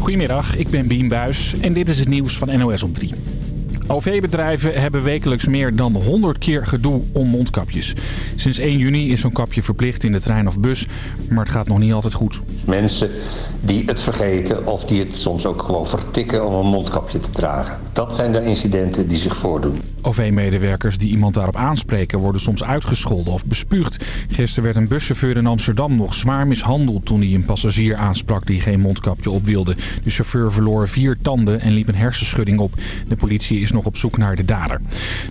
Goedemiddag, ik ben Bien Buis en dit is het nieuws van NOS om 3. OV-bedrijven hebben wekelijks meer dan 100 keer gedoe om mondkapjes. Sinds 1 juni is zo'n kapje verplicht in de trein of bus, maar het gaat nog niet altijd goed. Mensen die het vergeten of die het soms ook gewoon vertikken om een mondkapje te dragen. Dat zijn de incidenten die zich voordoen. OV-medewerkers die iemand daarop aanspreken worden soms uitgescholden of bespuugd. Gisteren werd een buschauffeur in Amsterdam nog zwaar mishandeld toen hij een passagier aansprak die geen mondkapje op wilde. De chauffeur verloor vier tanden en liep een hersenschudding op. De politie is nog op zoek naar de dader.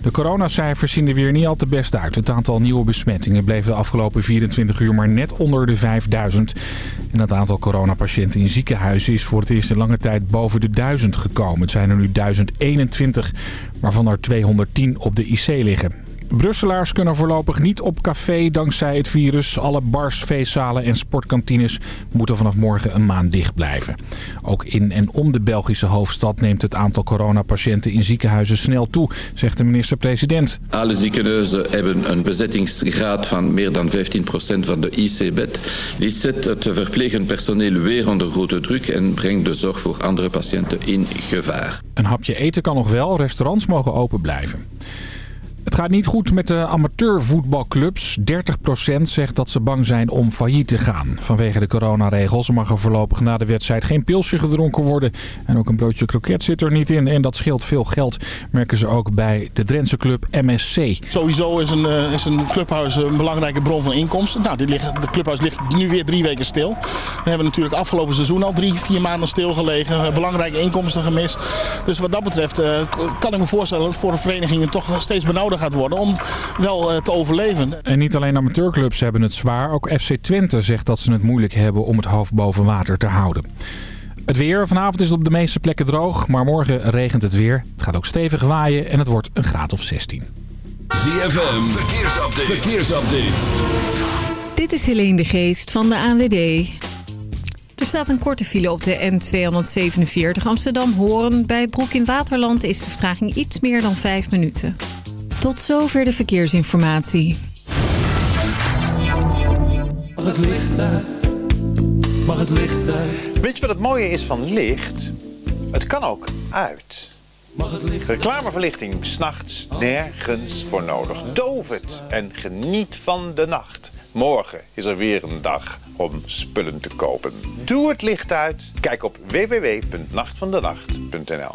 De coronacijfers zien er weer niet al te best uit. Het aantal nieuwe besmettingen bleef de afgelopen 24 uur maar net onder de 5000. En het aantal coronapatiënten in ziekenhuizen is voor het eerst in lange tijd boven de 1000 gekomen. Het zijn er nu 1021, waarvan er 210 op de IC liggen. Brusselaars kunnen voorlopig niet op café dankzij het virus. Alle bars, feestzalen en sportkantines moeten vanaf morgen een maand dicht blijven. Ook in en om de Belgische hoofdstad neemt het aantal coronapatiënten in ziekenhuizen snel toe, zegt de minister-president. Alle ziekenhuizen hebben een bezettingsgraad van meer dan 15% van de IC-bed. Dit zet het verplegend personeel weer onder grote druk en brengt de zorg voor andere patiënten in gevaar. Een hapje eten kan nog wel, restaurants mogen open blijven. Het gaat niet goed met de amateurvoetbalclubs. 30% zegt dat ze bang zijn om failliet te gaan. Vanwege de coronaregels mag er voorlopig na de wedstrijd geen pilsje gedronken worden. En ook een broodje kroket zit er niet in. En dat scheelt veel geld, merken ze ook bij de Drentse club MSC. Sowieso is een, uh, is een clubhuis een belangrijke bron van inkomsten. Nou, dit ligt, de clubhuis ligt nu weer drie weken stil. We hebben natuurlijk afgelopen seizoen al drie, vier maanden stilgelegen. Belangrijke inkomsten gemist. Dus wat dat betreft uh, kan ik me voorstellen dat voor de verenigingen toch steeds gaat worden om wel uh, te overleven. En niet alleen amateurclubs hebben het zwaar. Ook FC Twente zegt dat ze het moeilijk hebben om het hoofd boven water te houden. Het weer. Vanavond is het op de meeste plekken droog, maar morgen regent het weer. Het gaat ook stevig waaien en het wordt een graad of 16. ZFM, verkeersupdate. verkeersupdate. Dit is Helene de Geest van de ANWB. Er staat een korte file op de N247 Amsterdam-Hoorn. Bij Broek in Waterland is de vertraging iets meer dan 5 minuten. Tot zover de verkeersinformatie. Mag het licht uit? Mag het licht uit? Weet je wat het mooie is van licht? Het kan ook uit. Mag het licht Reclameverlichting s'nachts nergens voor nodig. Doof het en geniet van de nacht. Morgen is er weer een dag om spullen te kopen. Doe het licht uit. Kijk op www.nachtvandenacht.nl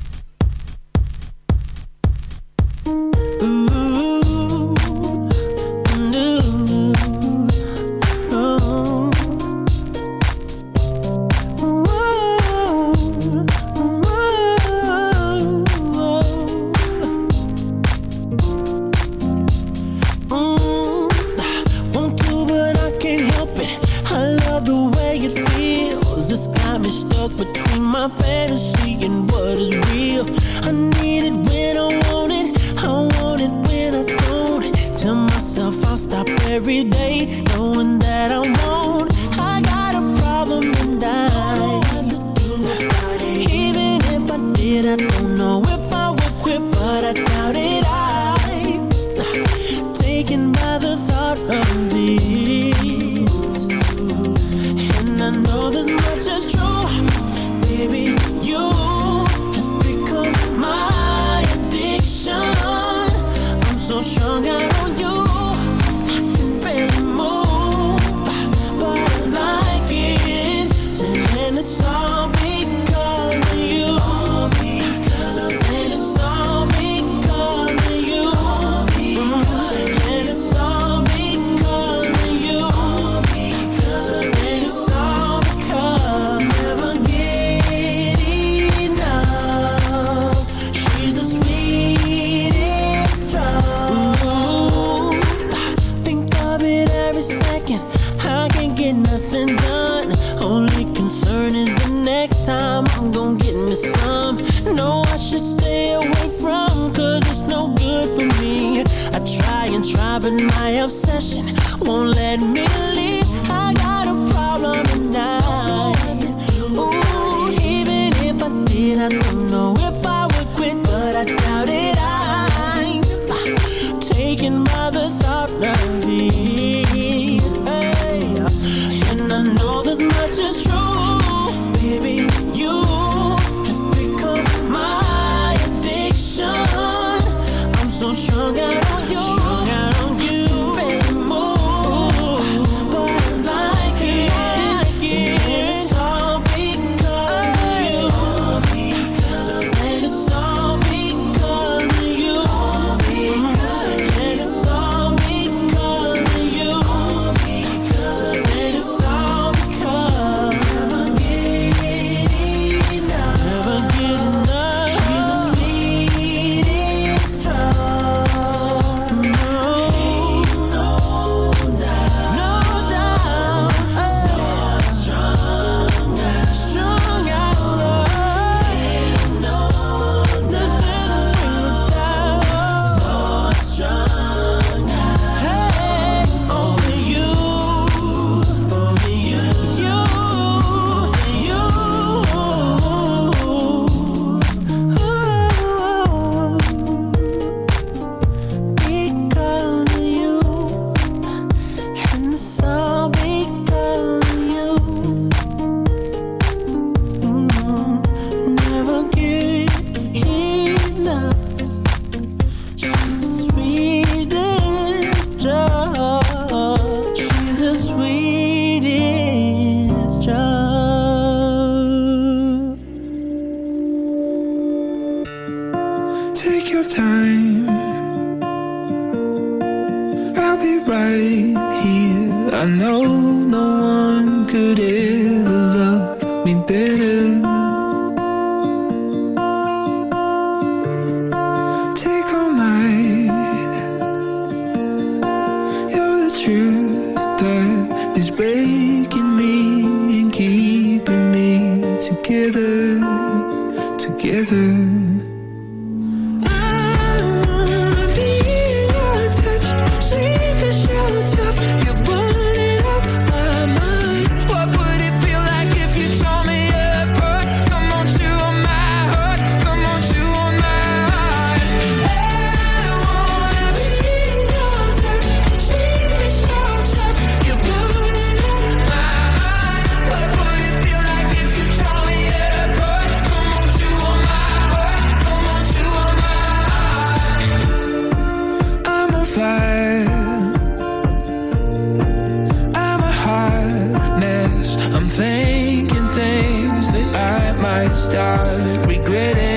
start regretting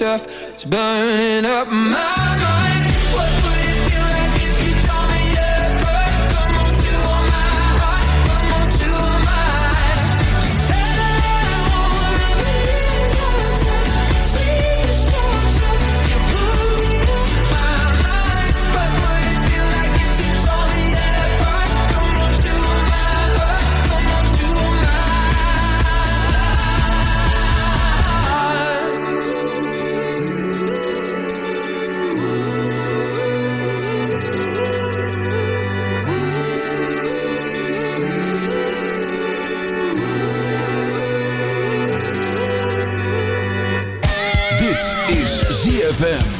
surf burning up my ZFM.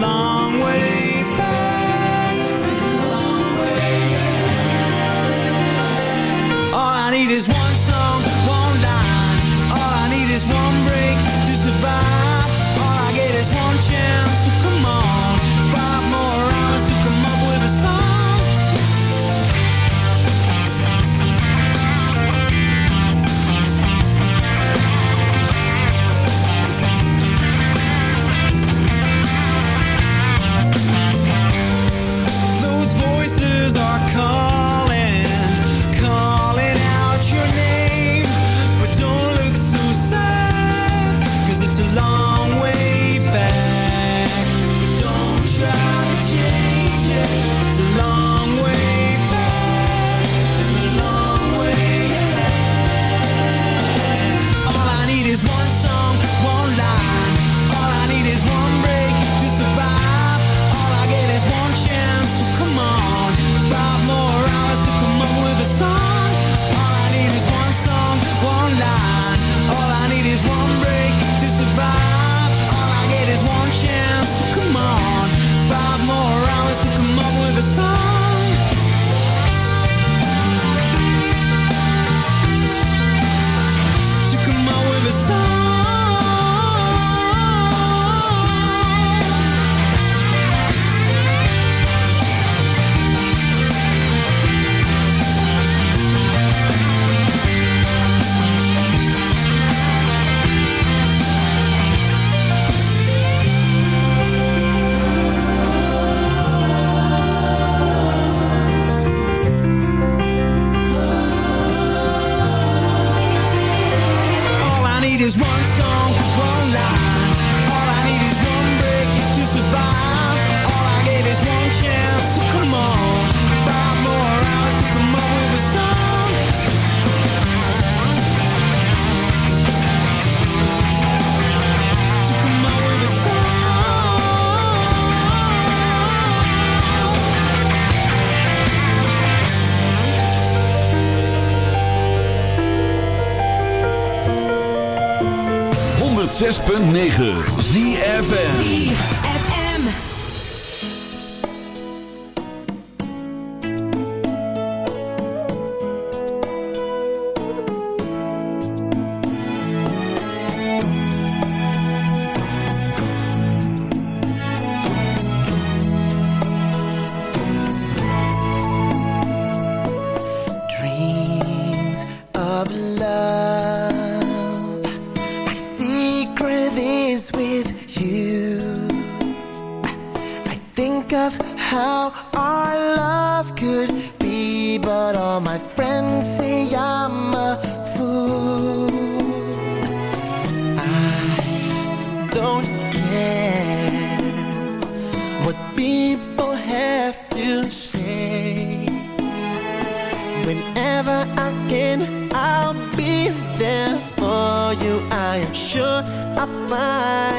long. what people have to say. Whenever I can, I'll be there for you. I am sure I'll find.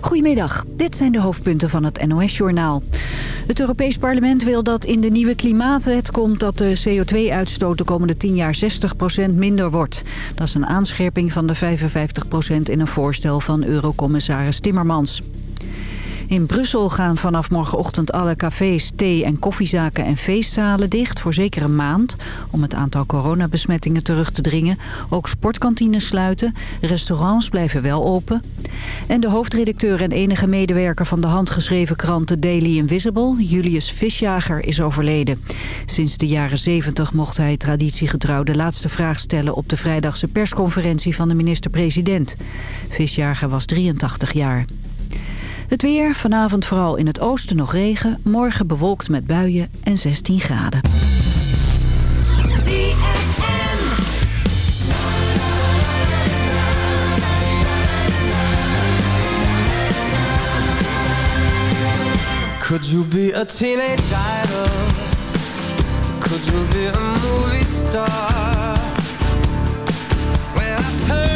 Goedemiddag, dit zijn de hoofdpunten van het NOS-journaal. Het Europees Parlement wil dat in de nieuwe klimaatwet komt dat de CO2-uitstoot de komende 10 jaar 60% minder wordt. Dat is een aanscherping van de 55% in een voorstel van Eurocommissaris Timmermans. In Brussel gaan vanaf morgenochtend alle cafés, thee- en koffiezaken en feestzalen dicht voor zeker een maand. Om het aantal coronabesmettingen terug te dringen. Ook sportkantines sluiten. Restaurants blijven wel open. En de hoofdredacteur en enige medewerker van de handgeschreven krant The Daily Invisible, Julius Visjager, is overleden. Sinds de jaren 70 mocht hij traditiegetrouw de laatste vraag stellen op de vrijdagse persconferentie van de minister-president. Visjager was 83 jaar. Het weer, vanavond vooral in het oosten nog regen. Morgen bewolkt met buien en 16 graden. Could you be a teenage idol? Could you be a movie star? When I turn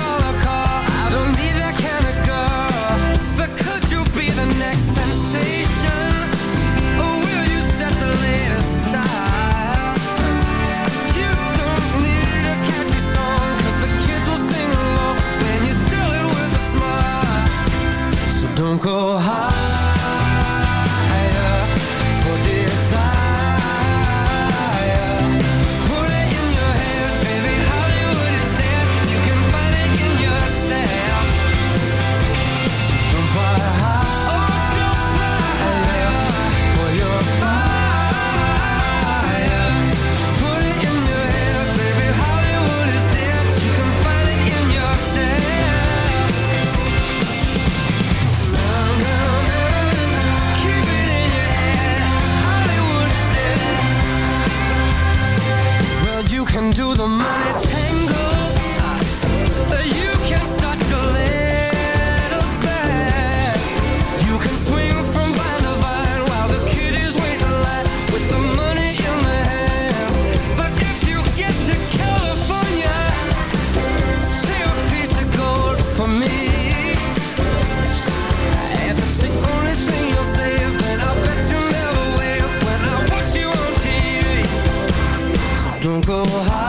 Don't go high. Into the money tango You can start little You can swing from vine to vine While the waiting With the money in But if you get to California a piece of gold for me. If it's the only thing you'll save Then I bet you never When I watch you on TV don't go high.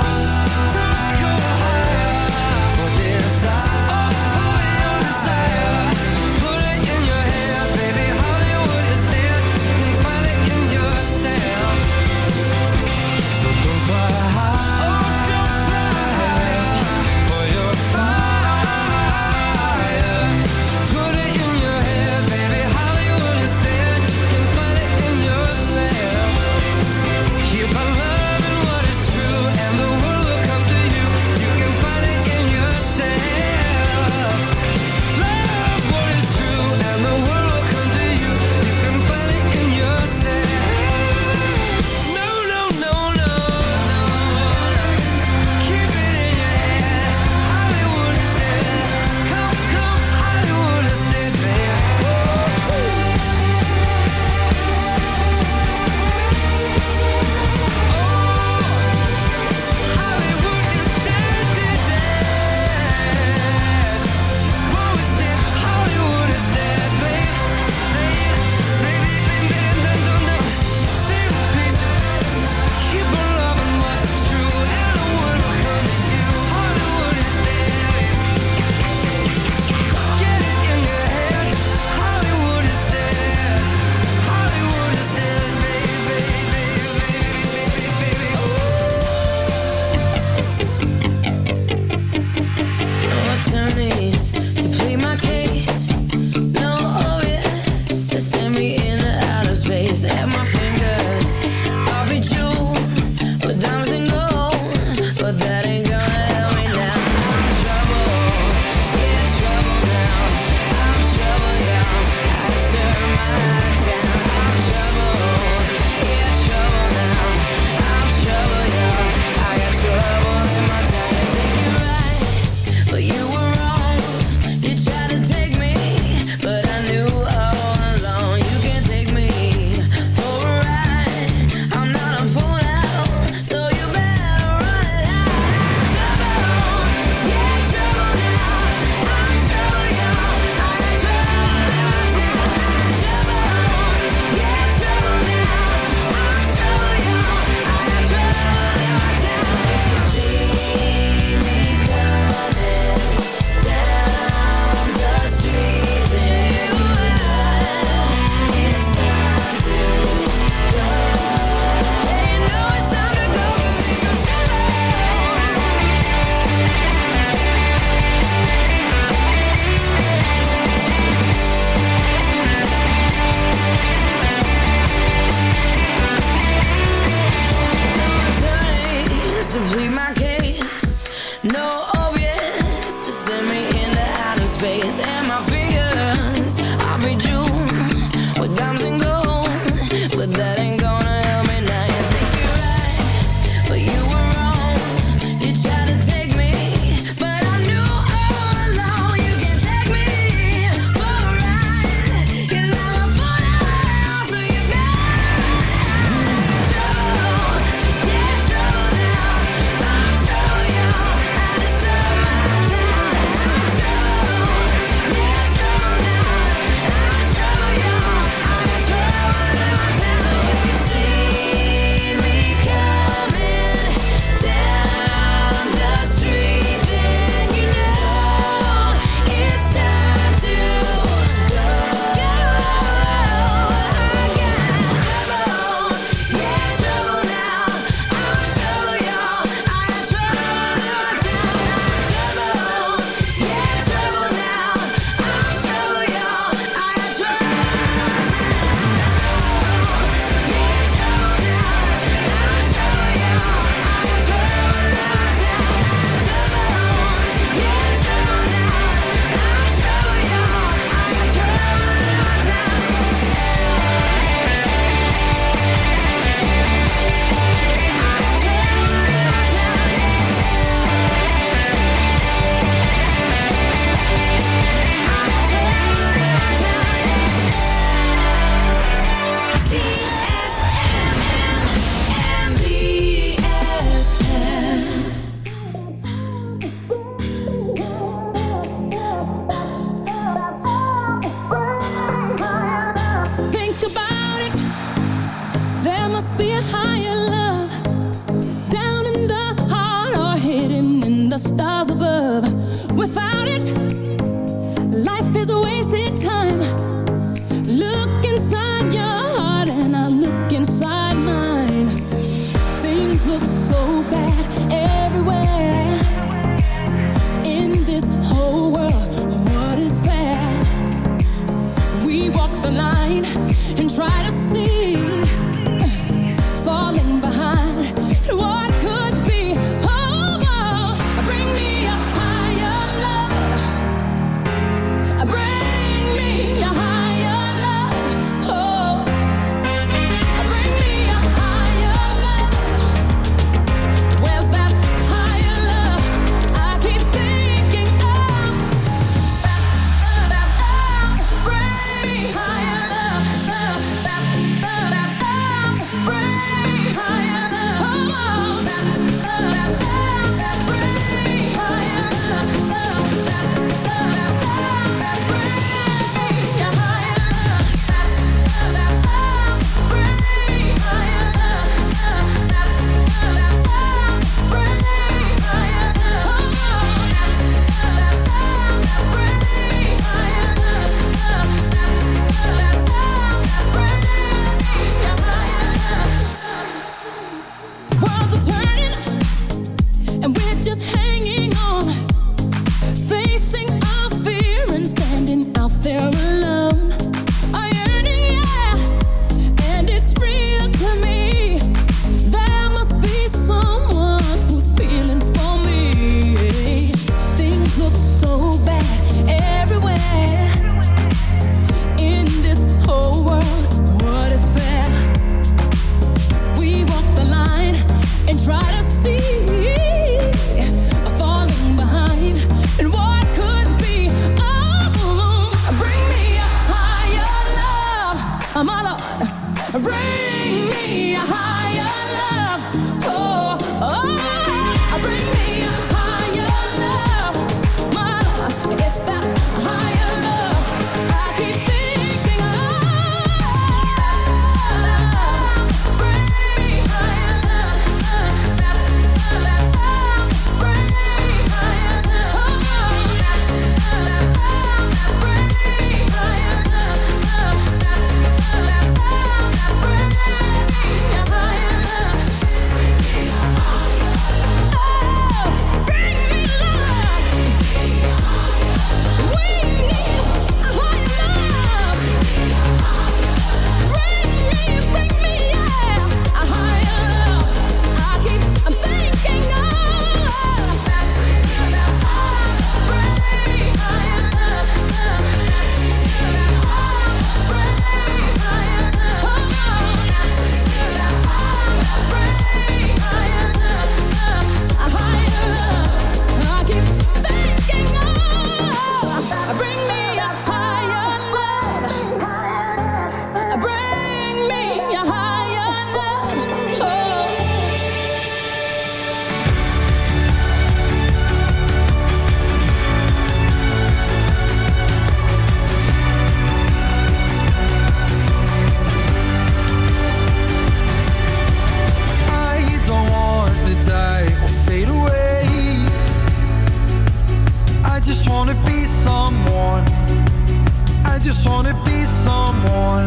just wanna be someone.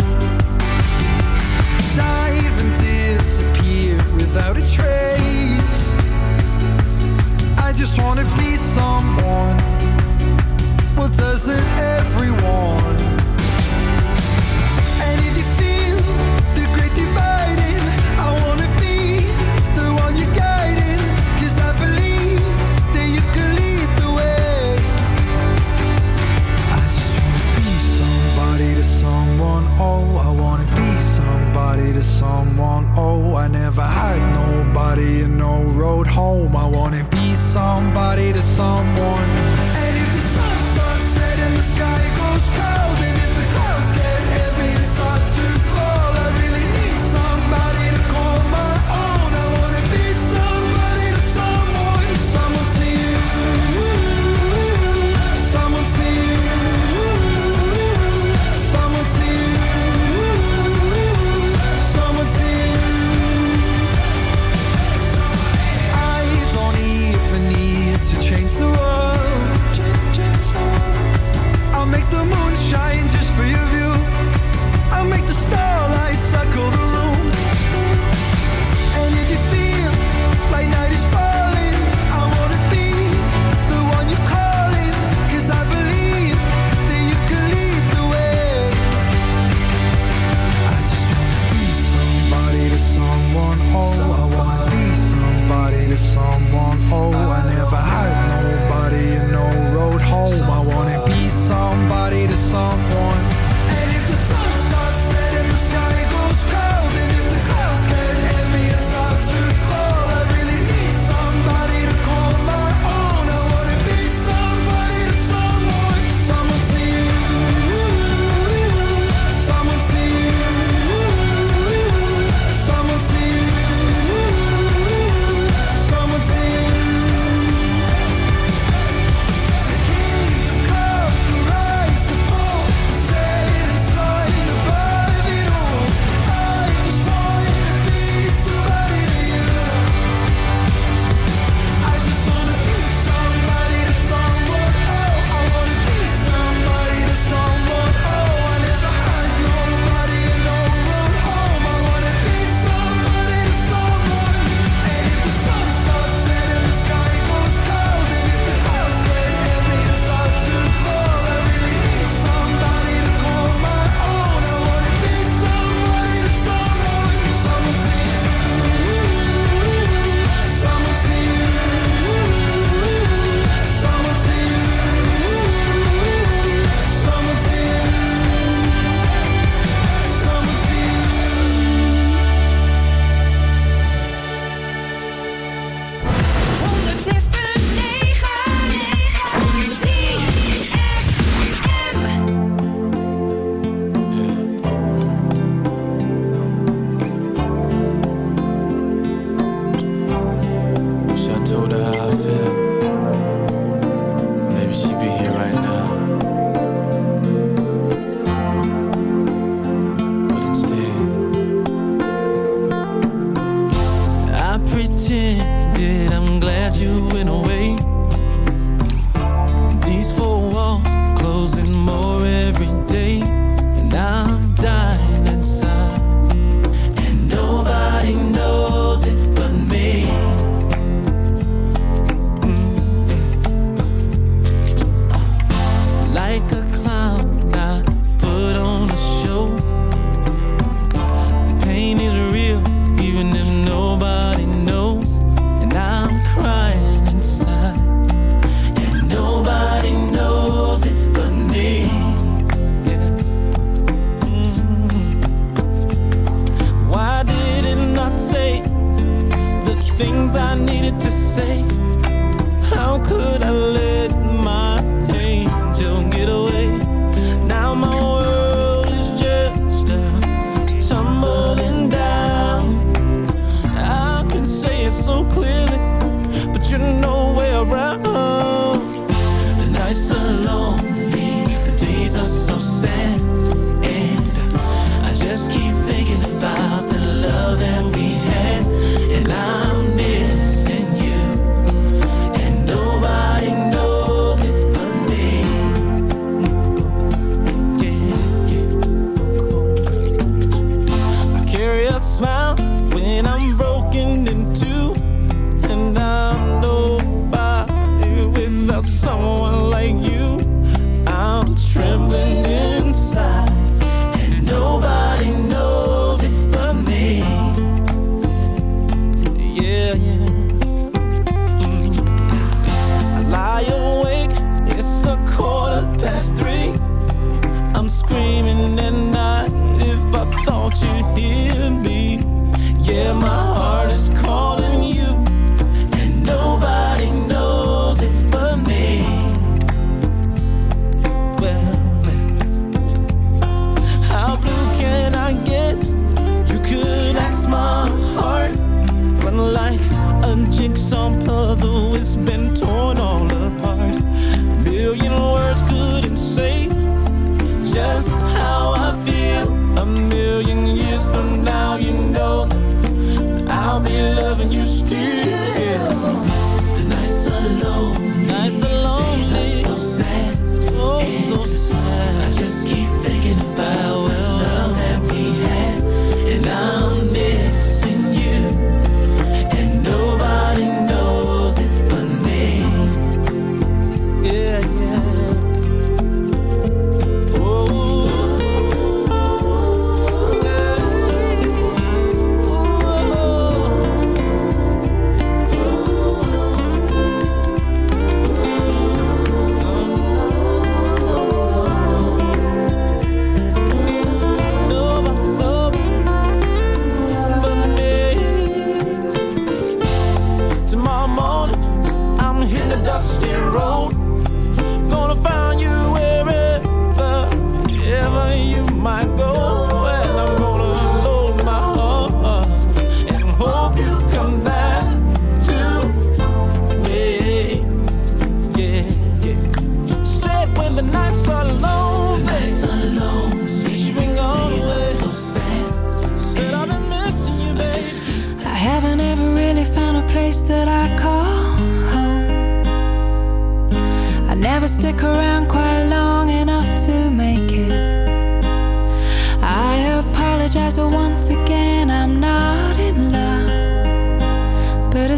Dive and disappear without a trace. I just wanna be someone. Well doesn't everyone? oh I never had nobody and no road home. I wanna be somebody to someone.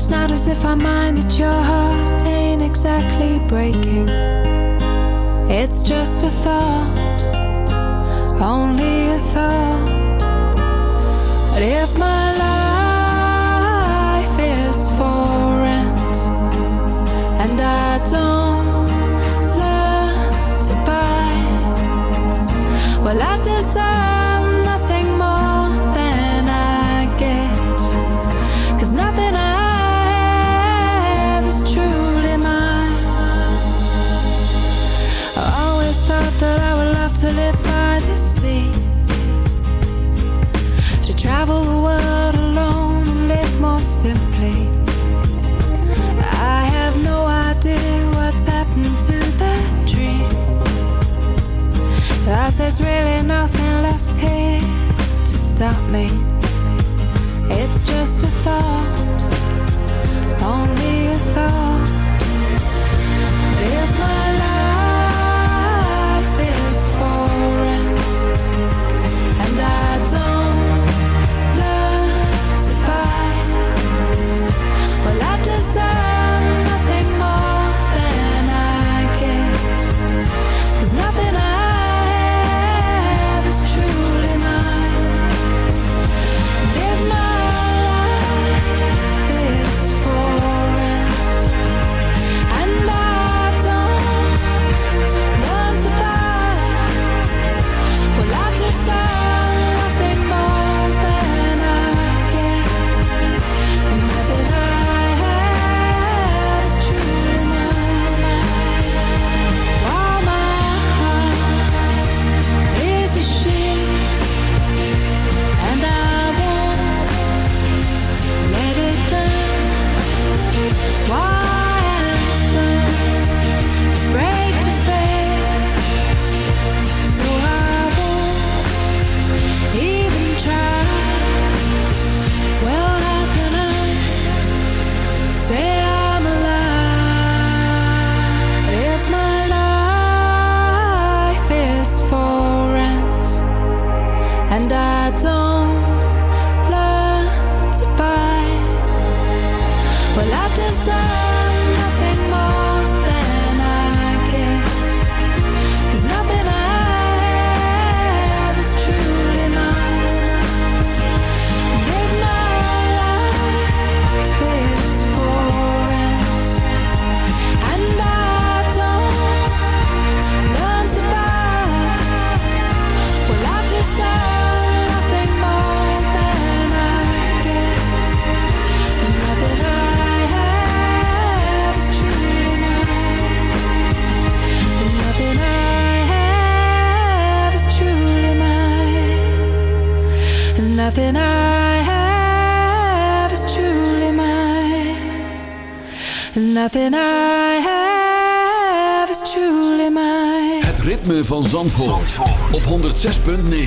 It's not as if I mind that your heart ain't exactly breaking. It's just a thought, only a thought. But if my life Bündnis.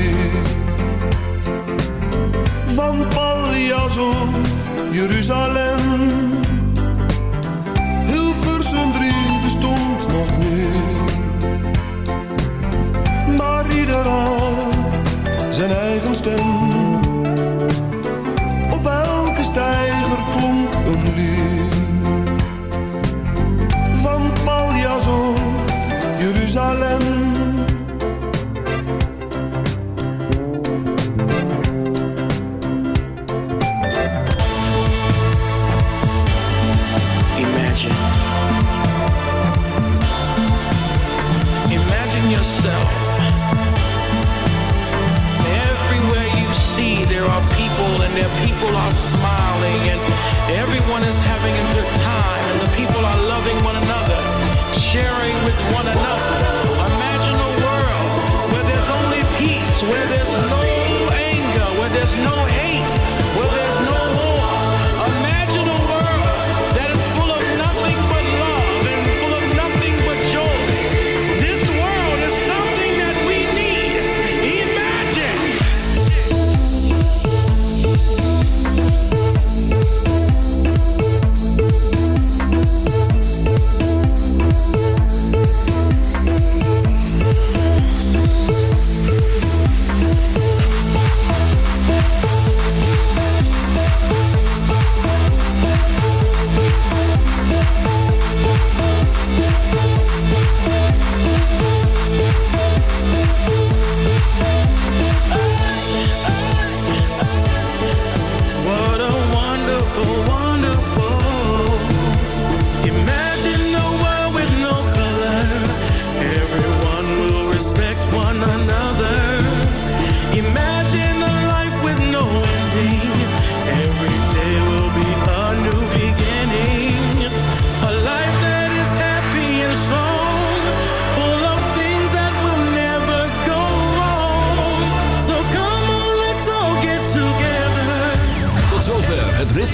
Van Paljas of Jeruzalem. Hilversum 3 bestond nog niet. Maar ieder had zijn eigen stem. Yourself. Everywhere you see, there are people, and their people are smiling, and everyone is having a good time, and the people are loving one another, sharing with one another.